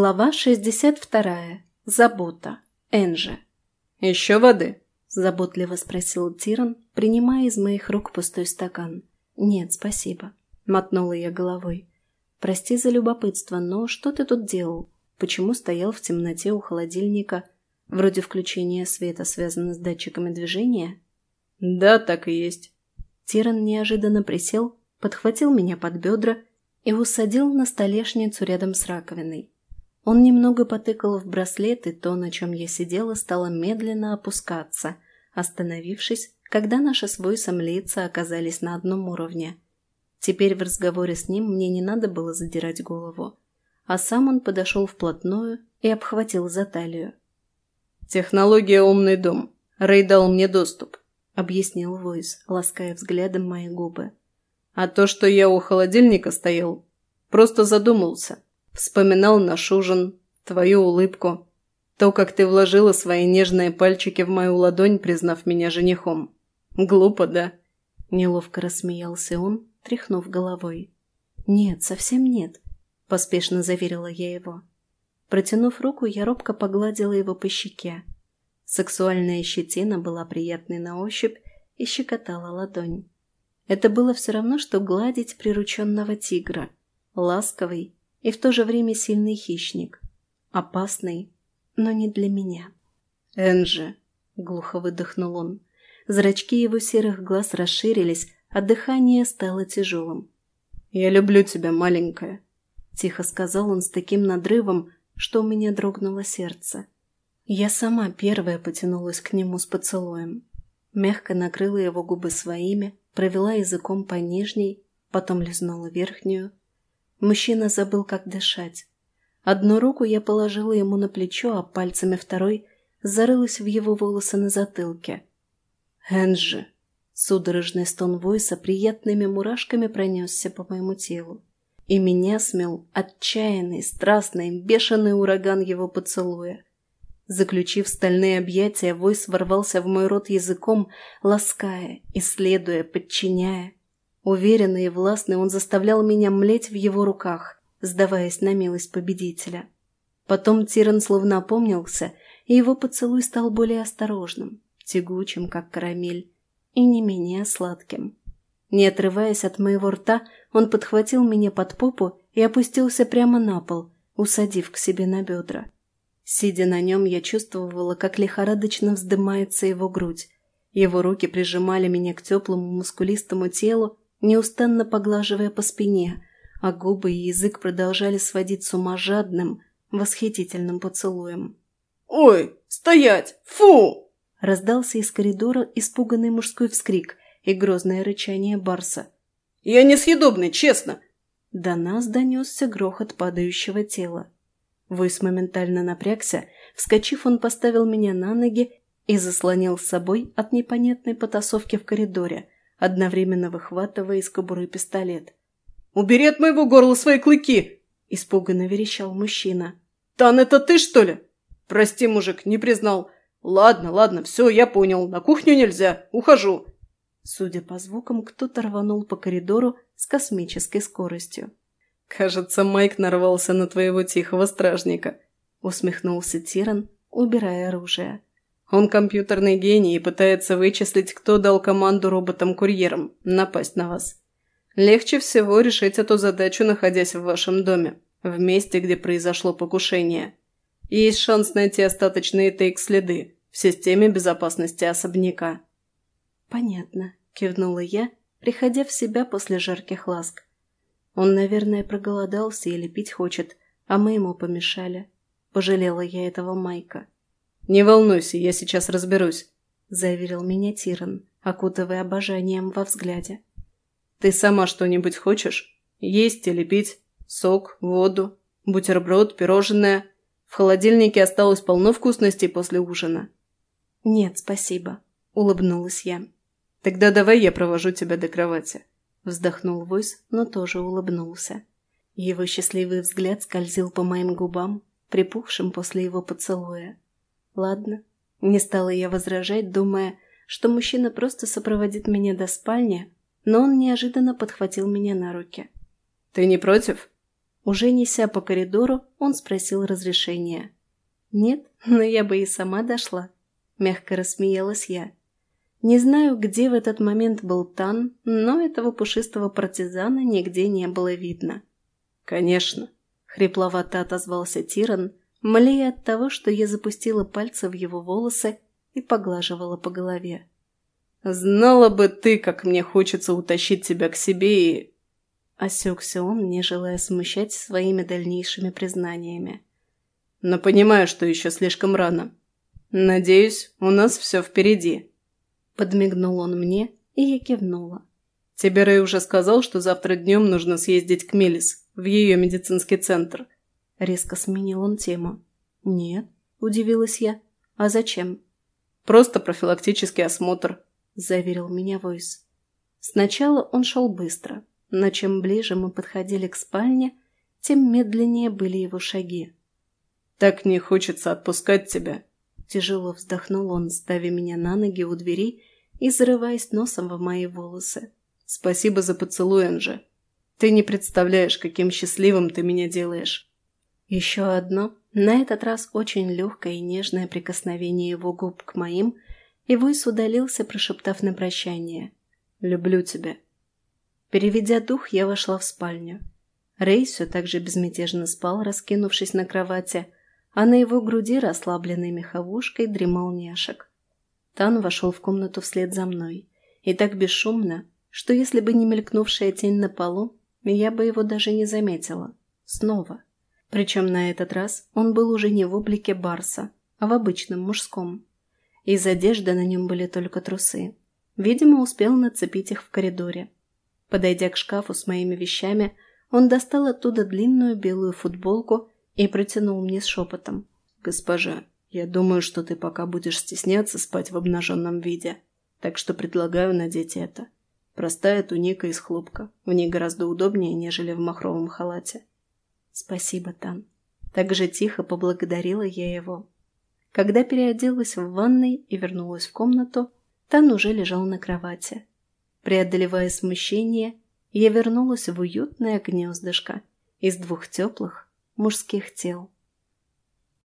Глава 62. Забота. Энжи. «Еще воды?» – заботливо спросил Тиран, принимая из моих рук пустой стакан. «Нет, спасибо», – мотнула я головой. «Прости за любопытство, но что ты тут делал? Почему стоял в темноте у холодильника? Вроде включения света связано с датчиками движения?» «Да, так и есть». Тиран неожиданно присел, подхватил меня под бедра и усадил на столешницу рядом с раковиной. Он немного потыкал в браслет, и то, на чем я сидела, стало медленно опускаться, остановившись, когда наши с Войсом лица оказались на одном уровне. Теперь в разговоре с ним мне не надо было задирать голову. А сам он подошел вплотную и обхватил за талию. «Технология «Умный дом». Рэй дал мне доступ», — объяснил Войс, лаская взглядом мои губы. «А то, что я у холодильника стоял, просто задумался». Вспоминал наш ужин, твою улыбку, то, как ты вложила свои нежные пальчики в мою ладонь, признав меня женихом. Глупо, да?» Неловко рассмеялся он, тряхнув головой. «Нет, совсем нет», – поспешно заверила я его. Протянув руку, я робко погладила его по щеке. Сексуальная щетина была приятной на ощупь и щекотала ладонь. Это было все равно, что гладить прирученного тигра, ласковый и в то же время сильный хищник. Опасный, но не для меня. «Энджи», — глухо выдохнул он. Зрачки его серых глаз расширились, а дыхание стало тяжелым. «Я люблю тебя, маленькая», — тихо сказал он с таким надрывом, что у меня дрогнуло сердце. Я сама первая потянулась к нему с поцелуем. Мягко накрыла его губы своими, провела языком по нижней, потом лизнула верхнюю, Мужчина забыл, как дышать. Одну руку я положила ему на плечо, а пальцами второй зарылась в его волосы на затылке. «Энджи!» Судорожный стон Войса приятными мурашками пронесся по моему телу. И меня смел отчаянный, страстный, бешеный ураган его поцелуя. Заключив стальные объятия, Войс ворвался в мой рот языком, лаская, исследуя, подчиняя. Уверенный и властный он заставлял меня млеть в его руках, сдаваясь на милость победителя. Потом Тиран словно опомнился, и его поцелуй стал более осторожным, тягучим, как карамель, и не менее сладким. Не отрываясь от моего рта, он подхватил меня под попу и опустился прямо на пол, усадив к себе на бедра. Сидя на нем, я чувствовала, как лихорадочно вздымается его грудь. Его руки прижимали меня к теплому мускулистому телу, неустанно поглаживая по спине, а губы и язык продолжали сводить с ума жадным, восхитительным поцелуем. «Ой, стоять! Фу!» Раздался из коридора испуганный мужской вскрик и грозное рычание Барса. «Я несъедобный, честно!» До нас донесся грохот падающего тела. Войс моментально напрягся, вскочив, он поставил меня на ноги и заслонил с собой от непонятной потасовки в коридоре – одновременно выхватывая из кобуры пистолет. «Убери от моего горла свои клыки!» – испуганно верещал мужчина. «Тан, это ты, что ли?» «Прости, мужик, не признал. Ладно, ладно, все, я понял. На кухню нельзя. Ухожу». Судя по звукам, кто-то рванул по коридору с космической скоростью. «Кажется, Майк нарвался на твоего тихого стражника», — усмехнулся Тиран, убирая оружие. Он компьютерный гений и пытается вычислить, кто дал команду роботам-курьерам напасть на вас. Легче всего решить эту задачу, находясь в вашем доме, в месте, где произошло покушение. И есть шанс найти остаточные тейк-следы в системе безопасности особняка. «Понятно», – кивнула я, приходя в себя после жарких ласк. Он, наверное, проголодался или пить хочет, а мы ему помешали. Пожалела я этого Майка. «Не волнуйся, я сейчас разберусь», — заверил меня Тиран, окутывая обожанием во взгляде. «Ты сама что-нибудь хочешь? Есть или пить? Сок, воду, бутерброд, пирожное? В холодильнике осталось полно вкусностей после ужина». «Нет, спасибо», — улыбнулась я. «Тогда давай я провожу тебя до кровати», — вздохнул Войс, но тоже улыбнулся. Его счастливый взгляд скользил по моим губам, припухшим после его поцелуя. Ладно. Не стала я возражать, думая, что мужчина просто сопроводит меня до спальни, но он неожиданно подхватил меня на руки. «Ты не против?» Уже неся по коридору, он спросил разрешения. «Нет, но я бы и сама дошла», – мягко рассмеялась я. Не знаю, где в этот момент был Тан, но этого пушистого партизана нигде не было видно. «Конечно», – хрипловато отозвался Тиран, млея от того, что я запустила пальцы в его волосы и поглаживала по голове. «Знала бы ты, как мне хочется утащить тебя к себе и...» Осекся он, не желая смущать своими дальнейшими признаниями. «Но понимаю, что еще слишком рано. Надеюсь, у нас все впереди». Подмигнул он мне, и я кивнула. «Тебе Рэй уже сказал, что завтра днем нужно съездить к Мелис, в ее медицинский центр». Резко сменил он тему. «Нет», – удивилась я. «А зачем?» «Просто профилактический осмотр», – заверил меня Войс. Сначала он шел быстро, но чем ближе мы подходили к спальне, тем медленнее были его шаги. «Так не хочется отпускать тебя», Тяжело вздохнул он, ставя меня на ноги у двери и зарываясь носом в мои волосы. «Спасибо за поцелуй, Анже. Ты не представляешь, каким счастливым ты меня делаешь». Еще одно, на этот раз очень легкое и нежное прикосновение его губ к моим, и Войс удалился, прошептав на прощание. «Люблю тебя». Переведя дух, я вошла в спальню. Рей все так же безмятежно спал, раскинувшись на кровати, а на его груди расслабленной меховушкой дремал няшек. Тан вошел в комнату вслед за мной. И так бесшумно, что если бы не мелькнувшая тень на полу, я бы его даже не заметила. Снова. Причем на этот раз он был уже не в облике Барса, а в обычном мужском. Из одежды на нем были только трусы. Видимо, успел нацепить их в коридоре. Подойдя к шкафу с моими вещами, он достал оттуда длинную белую футболку и протянул мне с шепотом. «Госпожа, я думаю, что ты пока будешь стесняться спать в обнаженном виде, так что предлагаю надеть это. Простая туника из хлопка, в ней гораздо удобнее, нежели в махровом халате». «Спасибо, Тан». Так же тихо поблагодарила я его. Когда переоделась в ванной и вернулась в комнату, Тан уже лежал на кровати. Преодолевая смущение, я вернулась в уютное гнездышко из двух теплых, мужских тел.